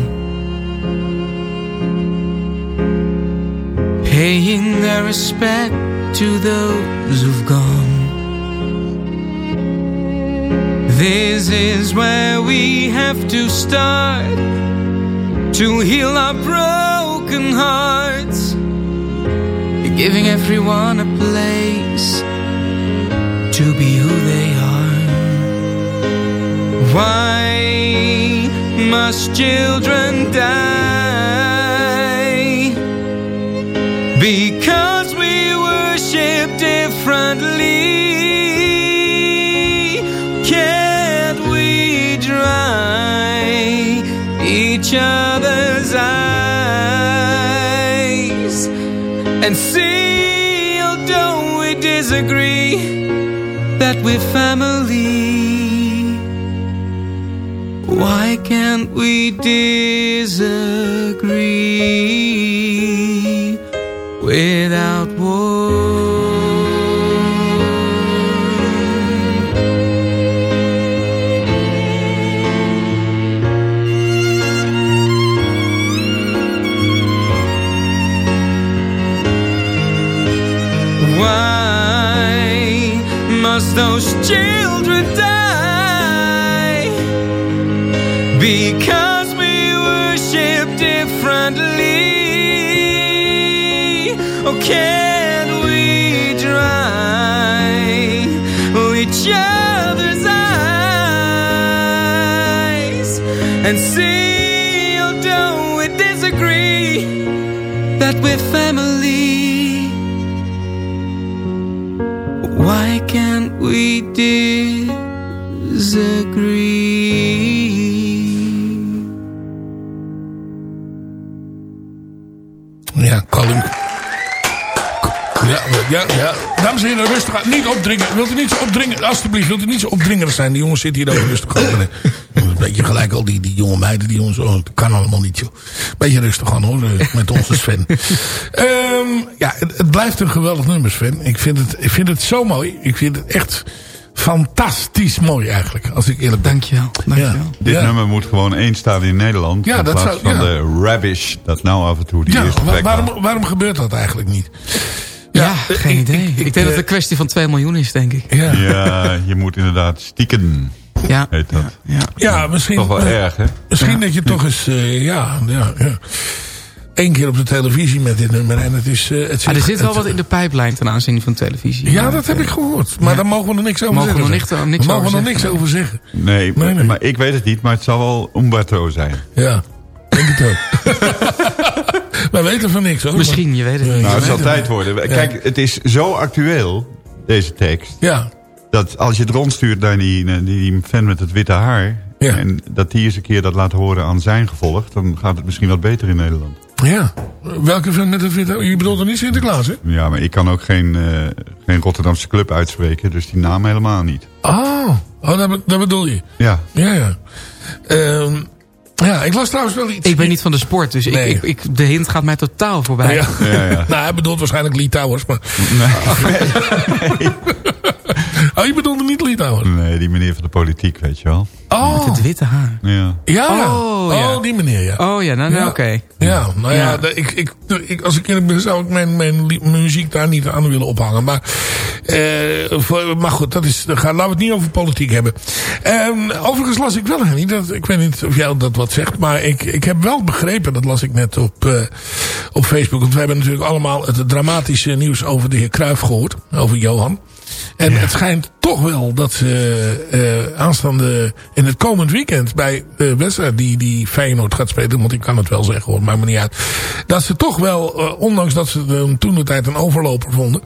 L: paying their respect to those is where we have to start to heal our broken hearts, giving everyone a place to be who they are. Why must children die? Because we worship differently. Each other's eyes and see, although we disagree, that we're family? Why can't we disagree without
E: care. Dames en heren, rustig aan. Niet opdringen. Wilt u niet zo opdringen? Alsjeblieft, wilt u niet zo opdringerig zijn? Die jongens zitten hier ook rustig over. Een beetje gelijk al die, die jonge meiden, die jongens. Oh, dat kan allemaal niet, joh. Beetje rustig aan, hoor. eh, Met onze Sven. Ehm, ja, het, het blijft een geweldig nummer, Sven. Ik vind, het, ik vind het zo mooi. Ik vind het echt fantastisch mooi, eigenlijk. Als ik eerlijk ben.
K: Dankjewel.
E: Ja.
G: Dit
E: Ja.
G: nummer moet gewoon één staan in Nederland.
E: Ja,
G: in
E: dat
G: plaats
E: zou-
G: van
E: ja.
G: de Ravish dat nou af en toe die
E: Ja,
G: eerste
E: wa-
G: plek
E: waarom, waarom gebeurt dat eigenlijk niet?
K: Ja,
E: eh,
K: geen idee. Ik, denk dat het
E: eh,
K: een kwestie van 2 miljoen is, denk ik.
E: Ja,
G: Ja, je moet inderdaad stieken,
K: Ja,
G: heet dat.
K: ja.
E: ja misschien,
G: Toch wel erg, hè?
E: misschien dat je toch eens... eh, ja, ja, ja. één keer op de televisie met dit nummer. En het is... eh, het
K: Ah,
E: zit-
K: er zit wel
E: het-
K: wat in de pijplijn ten aanzien van televisie.
E: Ja, dat heb ik gehoord. Maar daar mogen we nog niks over
K: Mogen we
E: zeggen.
K: nog niks- niks
E: Daar mogen we
K: over
E: nog niks over zeggen.
G: Nee,
E: Nee, nee.
G: maar ik weet het niet, maar het zal wel Umberto zijn.
E: Ja, denk het ook. Wij weten van niks hoor.
K: Misschien, je weet het niet.
G: Nou, het zal tijd worden. Kijk, het is zo actueel, deze tekst.
E: Ja,
G: Dat als je het rondstuurt naar die, die fan met het witte haar...
E: Ja.
G: en dat die eens een keer dat laat horen aan zijn gevolg... dan gaat het misschien wat beter in Nederland.
E: ja. Welke van met het witte... Je bedoelt er niet Sinterklaas, hè?
G: Ja, maar ik kan ook geen, eh, geen Rotterdamse club uitspreken... dus die naam helemaal niet.
E: Oh, oh dat bedoel je.
G: Ja,
E: Ja, ja. Ehm, ja, ik las trouwens wel iets.
K: Ik ben niet van de sport, dus
E: Nee.
K: ik, ik, ik, de hint gaat mij totaal voorbij.
E: Ja.
G: ja, ja.
E: nou, hij bedoelt waarschijnlijk Lee Towers, maar... oh, je bedoelde niet Lee Towers?
G: Nee, die meneer van de politiek, weet je wel.
E: Oh,
K: Met het witte haar.
G: Ja.
E: ja. ja.
K: Oh, ja.
E: Oh, die meneer, ja.
K: Oh ja, nou, nou
E: Ja.
K: oké.
E: Ja, nou ja, Ik, ik, ik, als ik eerlijk ben, zou ik mijn, mijn muziek daar niet aan willen ophangen. Maar, eh, voor- maar goed, dat is, daar gaan- laten we het niet over politiek hebben. Ehm, overigens las ik wel, dat, ik weet niet of jij dat wat zegt, maar ik, ik heb wel begrepen, dat las ik net op, eh, op Facebook, want we hebben natuurlijk allemaal het dramatische nieuws over de heer Cruijff gehoord, over Johan. En het schijnt toch wel dat ze eh, aanstaande in het komend weekend bij de wedstrijd die, die Feyenoord gaat spelen, want ik kan het wel zeggen hoor, maakt me niet uit. Dat ze toch wel, eh, ondanks dat ze hem toen de tijd een overloper vonden,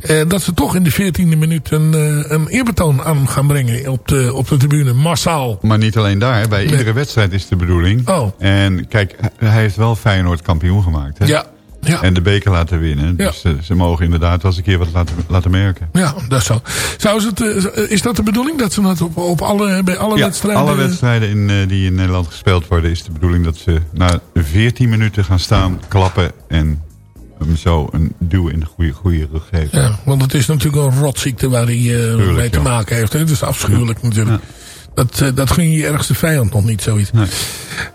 E: eh, dat ze toch in de 14e minuut een, eh, een eerbetoon aan hem gaan brengen op de, op de tribune, massaal.
G: Maar niet alleen daar, bij iedere wedstrijd is de bedoeling.
E: Oh.
G: En kijk, hij heeft wel Feyenoord kampioen gemaakt. Hè?
E: Ja, ja.
G: En de beker laten winnen.
E: Ja.
G: Dus eh, ze mogen inderdaad wel eens een keer wat laten, laten merken.
E: Ja, dat. Zou ze het, eh, is dat de bedoeling? Dat ze dat op, op alle, bij alle
G: Ja,
E: wedstrijden...
G: alle wedstrijden in, eh, die in Nederland gespeeld worden... is de bedoeling dat ze na 14 minuten gaan staan, klappen... en hem zo een duw in de goede, goede rug geven.
E: Ja, want het is natuurlijk een rotziekte waar hij mee te maken heeft. Hè? Het is afschuwelijk natuurlijk. Dat, eh, dat gun je je ergste vijand nog niet, zoiets.
G: Nee.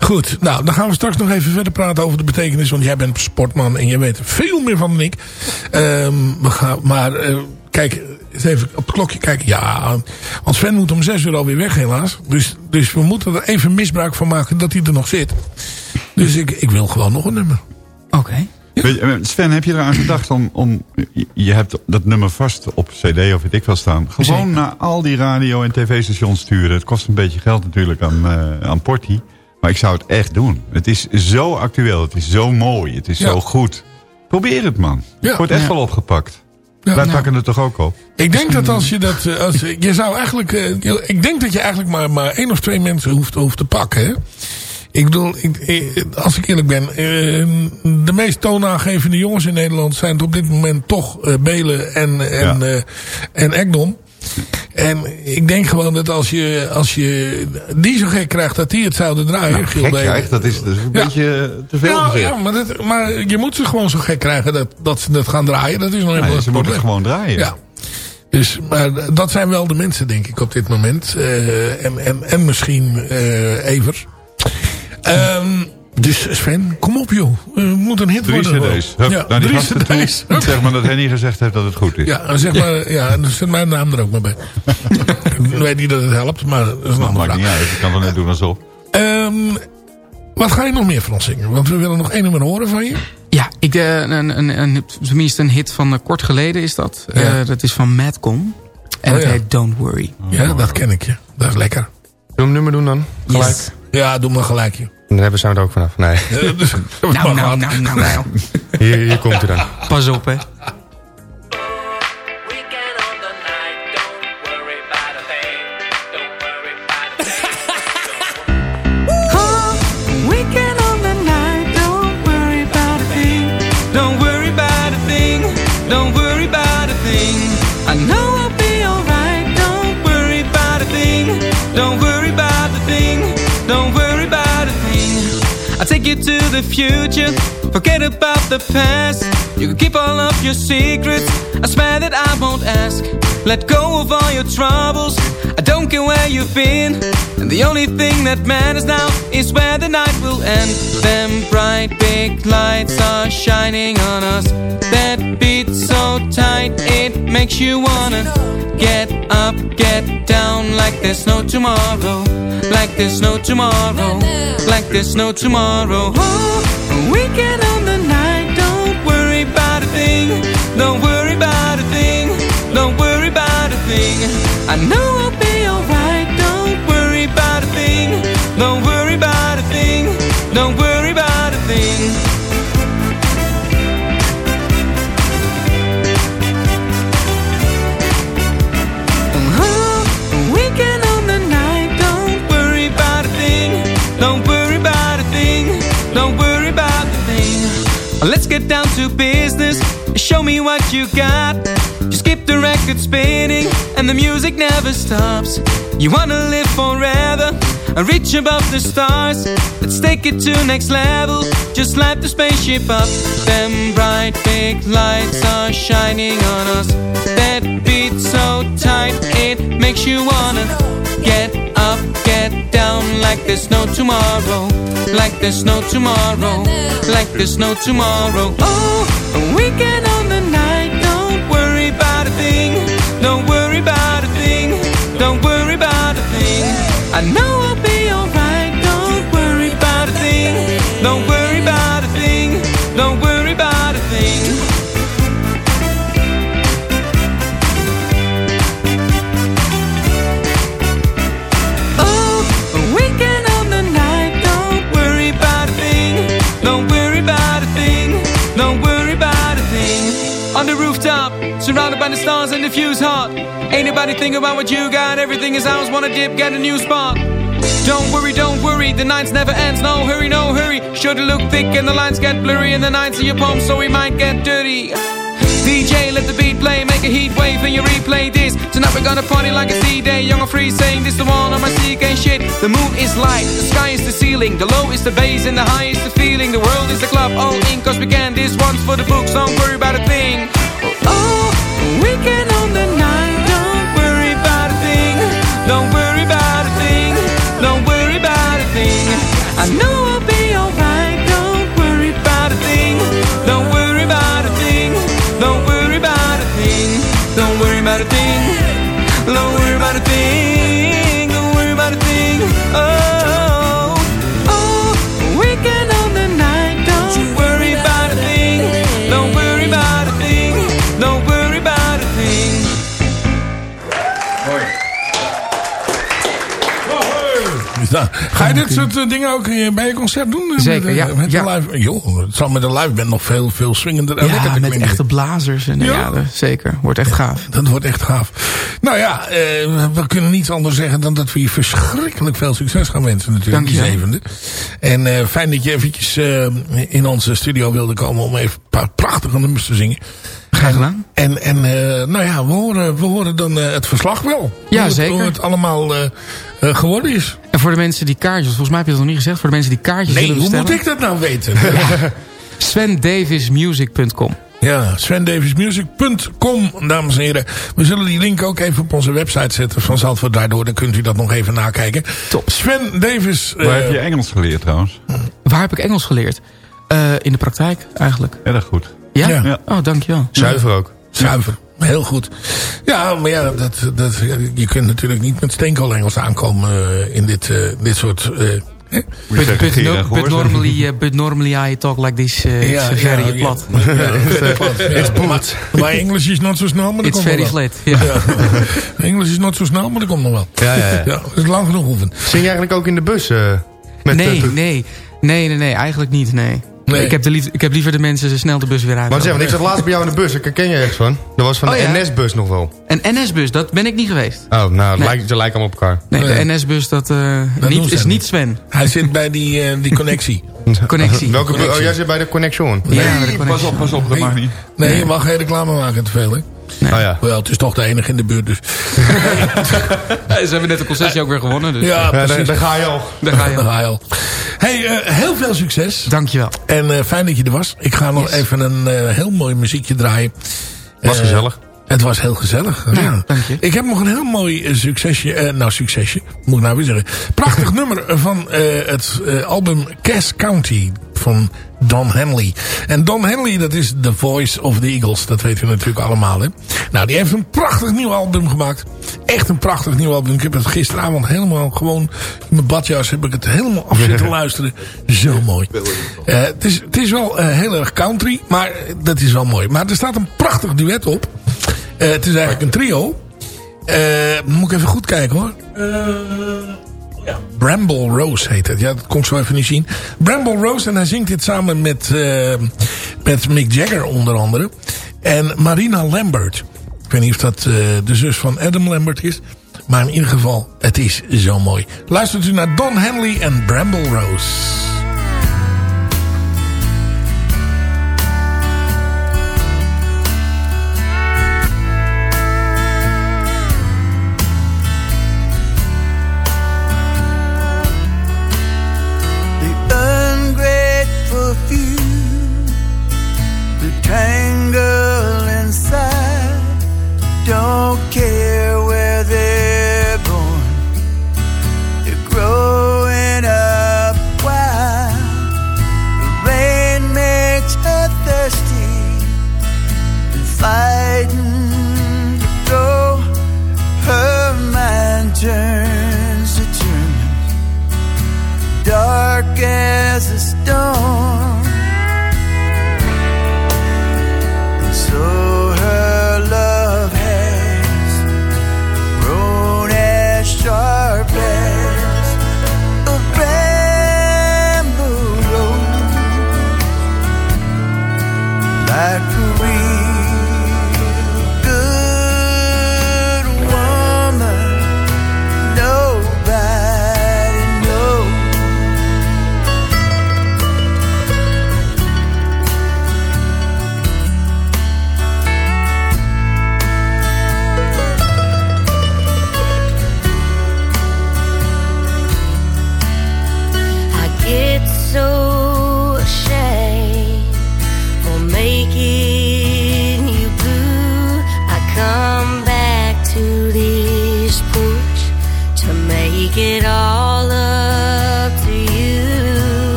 E: Goed, nou, dan gaan we straks nog even verder praten over de betekenis. Want jij bent sportman en jij weet er veel meer van dan ik. Ehm, we gaan, maar eh, kijk, eens even op het klokje kijken. Ja, want Sven moet om zes uur alweer weg helaas. Dus, dus we moeten er even misbruik van maken dat hij er nog zit. Dus ik, ik wil gewoon nog een nummer.
K: Oké.
G: Weet je, eh, Sven, heb je eraan gedacht om, om... je- hebt dat nummer vast op cd of weet ik wel staan. Gewoon
K: Zeker.
G: naar al die radio- en tv-stations sturen. Het kost een beetje geld natuurlijk aan, eh aan Porty. Maar ik zou het echt doen. Het is zo actueel. Het is zo mooi. Het is
E: Ja.
G: zo goed. Probeer het, man.
E: Ja.
G: Het wordt echt wel opgepakt.
E: Ja,
G: Wij
E: nou.
G: pakken het toch ook op?
E: Ik denk dat als je dat... eh, Als, je zou eigenlijk... ik denk dat je eigenlijk maar, maar één of twee mensen hoeft, hoeft te pakken. Hè? Ik bedoel, ik, als ik eerlijk ben... eh, de meest toonaangevende jongens in Nederland... zijn op dit moment toch eh, Belen en, en,
G: Ja.
E: eh, en Ekdom. En ik denk gewoon dat als je, als je die zo gek krijgt... dat die het zouden draaien,
G: Nou, gek krijgt, dat is, dat is een
E: Ja.
G: beetje eh, te veel
E: Ja,
G: gezegd.
E: ja maar, dat, maar je moet ze gewoon zo gek krijgen dat, dat ze het gaan draaien. Dat is nog helemaal het
G: ze moeten gewoon draaien.
E: Ja. Dus, maar dat zijn wel de mensen, denk ik, op dit moment. En, en, en misschien Evers. Ehm, dus Sven, kom op joh. Eh, Het moet een hit
G: Drie
E: worden.
G: cd's. Hup,
E: ja,
G: naar die
E: drie
G: toe.
E: cd's.
G: Zeg maar dat Henny gezegd heeft dat het goed is.
E: Ja, zeg maar, ja, en zet mijn naam er ook maar bij. ik weet niet dat het helpt, maar dat is een andere
G: Maakt
E: vraag.
G: niet uit. Ik kan het net doen alsof.
E: Ehm, wat ga je nog meer van ons zingen? Want we willen nog één nummer horen van je.
K: Ja, ik, eh, een, een, een, tenminste een hit van eh, kort geleden is dat. Eh,
E: Ja.
K: dat is van Madcom. En
E: Oh,
K: het
E: ja.
K: heet Don't Worry.
E: Ja, dat ken ik je. Dat is lekker.
I: Zullen we een nummer doen dan? Gelijk.
K: Yes.
E: Ja, doe maar gelijk je.
I: Dan hebben we het er ook vanaf. Nee,
E: Eh, dus-
K: Nou, nou, nou, nou, nou.
I: hier, hier komt hij dan.
K: Pas op, hè.
M: The
L: future. Forget about the past. You can keep all of your secrets. I swear that I won't ask. Let go of all your troubles. I don't care where you've been. And the only thing that matters now is where the night will end. Them bright big lights are shining on us. That beat so tight it makes you wanna get up, get down like there's no tomorrow. Like there's no tomorrow. Like there's no tomorrow. Oh, weekend on the night, I know I'll be alright. Don't worry about a thing. Don't worry about a thing. Don't worry about a thing. Uh-huh. Don't worry about a thing. Don't worry about a thing. Don't worry about the thing. Let's get down to business. Show me what you got. Keep the record spinning and the music never stops. You wanna live forever and reach above the stars. Let's take it to next level. Just light the spaceship up. Them bright big lights are shining on us. That beat so tight it makes you wanna get up, get down like there's no tomorrow. Like there's no tomorrow. Like there's no tomorrow. Oh, I know I'll be alright. Don't worry about a thing. Don't worry about a thing. Don't worry about a thing. Oh, the night. Don't worry about a thing. Don't worry about a thing. Don't worry about a thing. On the rooftop, surrounded by the stars and the fuse hot. Ain't nobody think about what you got. Everything is ours. Wanna dip, get a new spot. Don't worry, don't worry, the nights never ends. No hurry, no hurry. Sure to look thick and the lines get blurry. And the nights are your palms, so we might get dirty. DJ, let the beat play, make a heat wave and you replay this. Tonight we're gonna party like it's D-Day. Young or free saying this the one on my CK shit. The moon is light, the sky is the ceiling. The low is the bass and the high is the feeling. The world is the club, all in cause we can. This one's for the books, don't worry about a thing. About a thing. Don't worry about a thing.
E: Nou, ga je dit soort eh, dingen ook bij je concert doen? Eh,
K: Zeker,
E: met,
K: ja.
E: Met
K: Ja.
E: live, joh, het zal met de live band nog veel, veel swingender en
K: Ja, met echte blazers. En, ja. dat- zeker. Wordt echt gaaf.
E: Dat wordt echt gaaf. Nou ja, eh, we kunnen niets anders zeggen dan dat we je verschrikkelijk veel succes gaan wensen natuurlijk, die
K: Dankjewel.
E: zevende. En eh, fijn dat je eventjes eh, in onze studio wilde komen om even een paar prachtige nummers te zingen.
K: Graag gedaan.
E: En, en nou ja, we horen, we horen dan het verslag wel.
K: Ja,
E: Hoe het-
K: zeker.
E: Hoe het allemaal geworden is.
K: Voor de mensen die kaartjes, volgens mij heb je het nog niet gezegd, voor de mensen die kaartjes
E: Nee,
K: willen
E: hoe
K: bestellen.
E: moet ik dat nou weten?
K: SvenDavismusic.com
E: Ja, svendavismusic.com, dames en heren. We zullen die link ook even op onze website zetten van Zandvoort Daardoor. Dan kunt u dat nog even nakijken.
K: Top.
E: Sven Davis.
G: Waar
E: eh,
G: heb je Engels geleerd trouwens?
K: Waar heb ik Engels geleerd? Eh, in de praktijk eigenlijk.
G: Erg goed.
K: Ja?
E: Ja.
K: Oh, dankjewel.
I: Zuiver ook.
E: Zuiver. Heel goed. Ja, maar ja, dat, dat, je kunt natuurlijk niet met steenkool Engels aankomen eh, in dit, eh, dit soort... eh, hè?
K: But, but, no- but, normally, uh, but normally I talk like this. Uh,
E: Ja,
K: it's
E: ja,
K: very
E: ja.
K: plat.
E: Ja, very plat, ja.
I: It's
E: Maar,
I: plat.
E: Engels is not zo snel, maar dat
K: It's
E: komt
K: very
E: nog wel.
K: flat. Ja.
E: Engels is not zo snel, maar dat komt nog wel.
I: Ja, ja, ja.
E: Ja, dat is lang genoeg oefen.
I: Zing je eigenlijk ook in de bus? eh, met,
K: Nee, nee. Nee, nee, nee. Eigenlijk niet, nee.
E: Nee.
K: Ik, heb de lief, ik heb liever de mensen zo snel de bus weer uit.
I: Maar zeg, want ik zat laatst bij jou in de bus. Ik herken je ergens van. Dat was van
K: Oh,
I: de
K: ja.
I: NS-bus nog wel.
K: Een NS-bus, dat ben ik niet geweest.
I: Oh, nou,
K: Nee.
I: lijkt, ze lijken allemaal op elkaar.
K: Nee,
E: Nee.
K: de NS-bus dat, eh,
E: doen
K: niet, is
E: niet.
K: Sven.
E: Hij zit bij die, eh, die connectie.
K: Connectie.
I: Welke?
E: Connectie.
I: Oh, jij zit bij de Connection.
K: Ja, de
G: Pas
K: connectie.
G: op, pas op, dat
E: Nee.
G: mag niet.
E: Nee, je mag geen reclame maken te veel, hè?
I: Oh ja.
E: Wel, het is toch de enige in de buurt, dus.
K: Ja, ze hebben net de concessie ook weer gewonnen. Dus.
E: Ja,
I: Ja, daar,
E: precies.
I: daar ga je al.
K: Daar ga je.
E: Daar ga je al. Hey, eh, heel veel succes.
K: Dankjewel.
E: En eh, fijn dat je er was. Ik ga nog
K: Yes.
E: even een eh, heel mooi muziekje draaien.
I: Was gezellig.
N: Het was heel gezellig. ja. Ik heb nog een heel mooi eh, succesje. eh, nou, succesje. Moet ik nou weer zeggen. Prachtig nummer van eh, het eh, album Cass County van Don Henley. En Don Henley, dat is the voice of the Eagles. Dat weten we natuurlijk allemaal. Hè? Nou, die heeft een prachtig nieuw album gemaakt. Echt een prachtig nieuw album. Ik heb het gisteravond helemaal gewoon... In mijn badjas heb ik het helemaal af zitten luisteren. Zo mooi. Eh, het, is, het is wel heel erg country. Maar dat is wel mooi. Maar er staat een prachtig duet op. Eh, het is eigenlijk een trio. Eh, moet ik even goed kijken hoor. ja. Bramble Rose heet het. Ja, dat kon ik zo even niet zien. Bramble Rose en hij zingt dit samen met, eh, met Mick Jagger onder andere. En Marina Lambert. Ik weet niet of dat eh, de zus van Adam Lambert is. Maar in ieder geval, het is zo mooi. Luistert u naar Don Henley en Bramble Rose.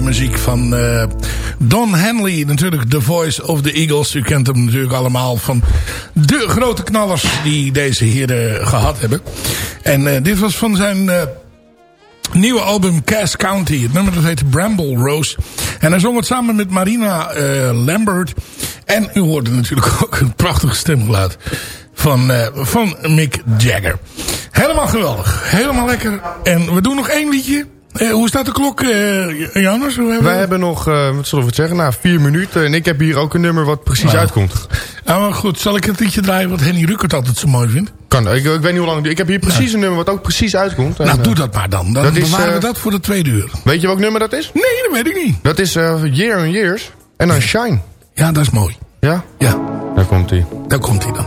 E: Muziek van eh, Don Henley. Natuurlijk The Voice of the Eagles. U kent hem natuurlijk allemaal van de grote knallers die deze heren gehad hebben. En eh, dit was van zijn eh, nieuwe album Cass County. Het nummer dat heet Bramble Rose. En hij zong het samen met Marina Lambert. En u hoorde natuurlijk ook een prachtig stemgeluid van, van Mick Jagger. Helemaal geweldig. Helemaal lekker. En we doen nog één liedje. Eh, hoe staat de klok, eh Janus? Hoe hebben
I: Wij hebben nog, eh, wat zullen we het zeggen, nou, vier minuten. En ik heb hier ook een nummer wat precies
E: Nou.
I: uitkomt.
E: Nou, maar goed. Zal ik het liedje draaien wat Henny Ruckert altijd zo mooi vindt?
I: Kan, ik, ik weet niet hoe lang. Ik heb hier precies een nummer wat ook precies uitkomt. En,
E: Nou,
I: eh,
E: doe dat maar dan. Dan
I: dat is,
E: bewaren we dat voor de tweede uur.
I: Weet je welk nummer dat is?
E: Nee, dat weet ik niet.
I: Dat is eh, Year and Years. En dan Shine.
E: Ja, dat is mooi.
I: Ja?
E: Ja.
I: Daar komt hij.
E: Daar komt hij dan.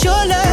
N: your love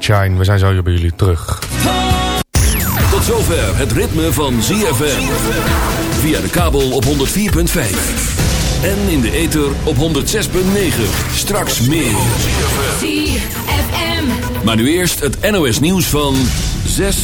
I: Year in Years met Shine. We zijn zo weer bij jullie terug.
B: Tot zover het ritme van ZFM. Via de kabel op 104.5. En in de ether op 106.9. Straks meer.
O: ZFM.
B: Maar nu eerst het NOS nieuws van 6.